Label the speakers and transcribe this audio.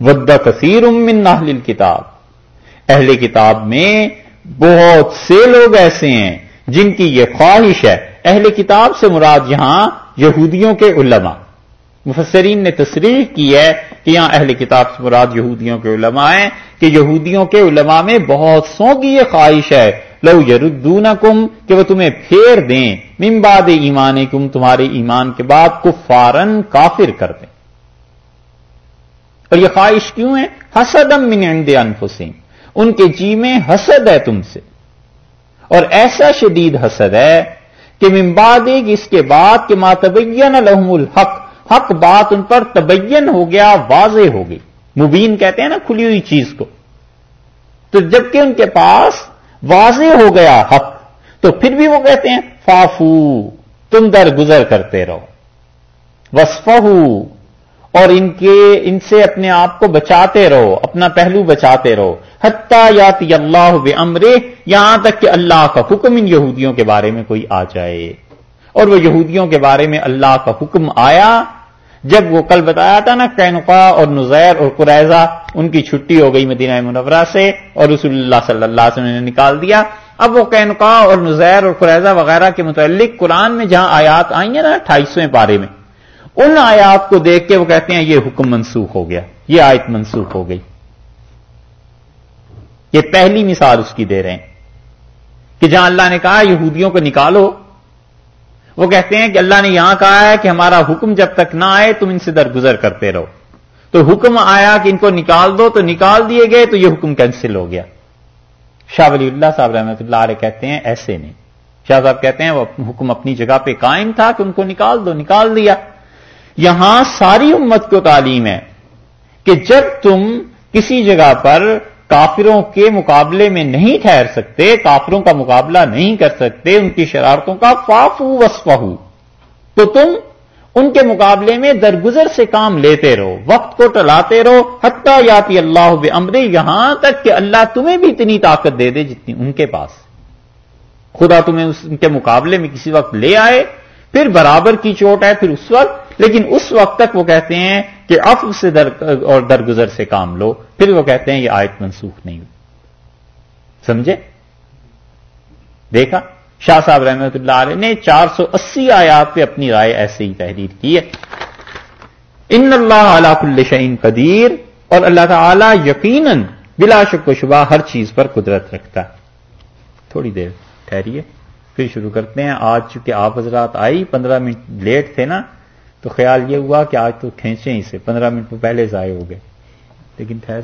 Speaker 1: With کثیر امن اہل کتاب اہل کتاب میں بہت سے لوگ ایسے ہیں جن کی یہ خواہش ہے۔ اہل کتاب سے مراد یہاں یہودیوں کے علماء۔ مفسرین نے تصریح کی ہے کہ یہاں اہل کتاب سے مراد یہودیوں کے علماء ہیں کہ یہودیوں کے علماء میں بہت سو کی یہ خواہش ہے۔ لو یردون کم کہ وہ تمہیں پھیر دیں۔ ممباد ایمان کم تمہارے ایمان کے بعد کفارن کافر کر دیں۔ اور یہ خواہش کیوں ہے؟ حسدم من عند انفسین ان کے جی میں حسد ہے تم سے۔ اور ایسا شدید حسد ہے کہ ممباد اس کے بعد کہ ماتبین الحم الحق، حق بات ان پر تبین ہو گیا، واضح ہو گئی۔ مبین کہتے ہیں نا، کھلی ہوئی چیز کو۔ تو جبکہ ان کے پاس واضح ہو گیا حق، تو پھر بھی وہ کہتے ہیں فافو تم در گزر کرتے رہو۔ وسفہ اور ان کے، ان سے اپنے آپ کو بچاتے رہو، اپنا پہلو بچاتے رہو. حتیٰ یاتی اللہ امرے یہاں تک کہ اللہ کا حکم ان یہودیوں کے بارے میں کوئی آ جائے. اور وہ یہودیوں کے بارے میں اللہ کا حکم آیا، جب وہ کل بتایا تھا نا کینقا اور نزیر اور قریضہ ان کی چھٹی ہو گئی مدینہ منورہ سے اور رسول اللہ صلی اللہ علیہ وسلم نے نکال دیا. اب وہ کینقا اور نزیر اور قریضہ وغیرہ کے متعلق قرآن میں جہاں آیات آئی ہیں نا، اٹھائیسویں پارے میں ان آیات کو دیکھ کے وہ کہتے ہیں یہ حکم منسوخ ہو گیا، یہ آیت منسوخ ہو گئی۔ یہ پہلی مثال اس کی دے رہے ہیں کہ جہاں اللہ نے کہا یہودیوں کو نکالو، وہ کہتے ہیں کہ اللہ نے یہاں کہا ہے کہ ہمارا حکم جب تک نہ آئے تم ان سے درگزر کرتے رہو۔ تو حکم آیا کہ ان کو نکال دو، تو نکال دیے گئے، تو یہ حکم کینسل ہو گیا۔ شاہ ولی اللہ صاحب رحمۃ اللہ علیہ کہتے ہیں ایسے نہیں۔ شاہ صاحب کہتے ہیں وہ حکم اپنی جگہ پہ قائم تھا کہ ان کو نکال دو، نکال دیا۔ یہاں ساری امت کو تعلیم ہے کہ جب تم کسی جگہ پر کافروں کے مقابلے میں نہیں ٹھہر سکتے، کافروں کا مقابلہ نہیں کر سکتے، ان کی شرارتوں کا فافو وسفہ تو تم ان کے مقابلے میں درگزر سے کام لیتے رہو، وقت کو ٹلاتے رہو، حتیٰ یاتی اللہ بمرے یہاں تک کہ اللہ تمہیں بھی اتنی طاقت دے دے جتنی ان کے پاس۔ خدا تمہیں ان کے مقابلے میں کسی وقت لے آئے، پھر برابر کی چوٹ ہے، پھر اس وقت لیکن اس وقت تک وہ کہتے ہیں کہ اف سے در اور درگزر سے کام لو، پھر وہ کہتے ہیں یہ آیت منسوخ نہیں ہوئی۔ سمجھے؟ دیکھا؟ شاہ صاحب رحمۃ اللہ علیہ نے چار سو اسی آیات پہ اپنی رائے ایسے ہی تحریر کی ہے۔ ان اللہ علی کل شعین قدیر، اور اللہ تعالی یقیناً بلا شک و شبہ ہر چیز پر قدرت رکھتا ہے۔ تھوڑی دیر ٹھہریے، پھر شروع کرتے ہیں۔ آج چونکہ آپ حضرات آئی، پندرہ منٹ لیٹ تھے نا تو خیال یہ ہوا کہ آج تو کھینچے ہی سے، پندرہ منٹ پہلے ضائع ہو گئے، لیکن ٹھہر